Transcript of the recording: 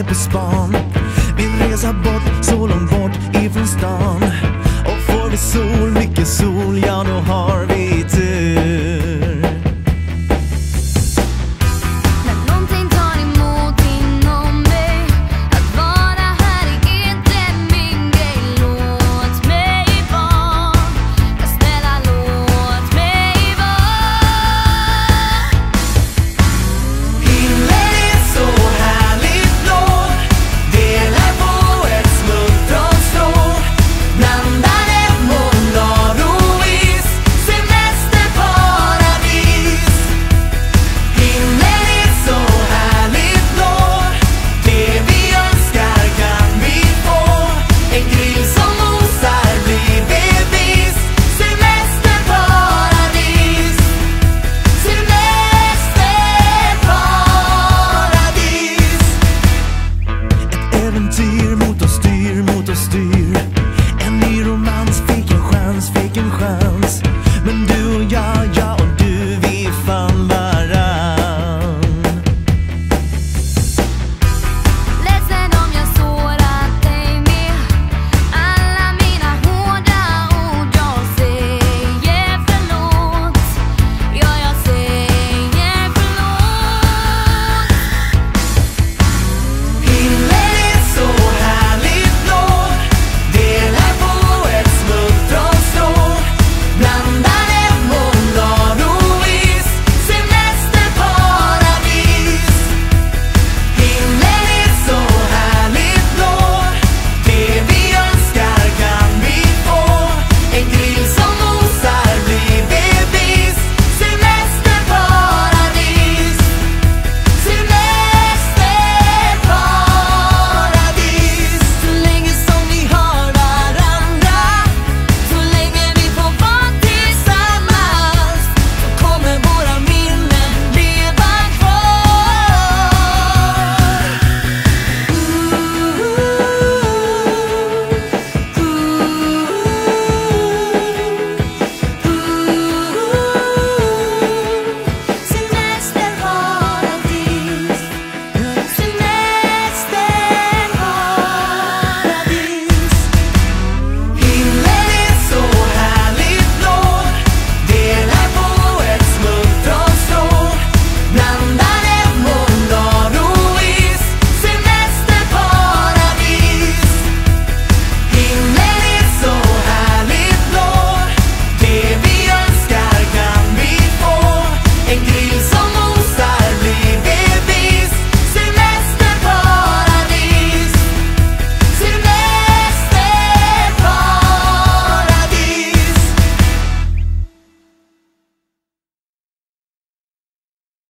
небеспом Біли забот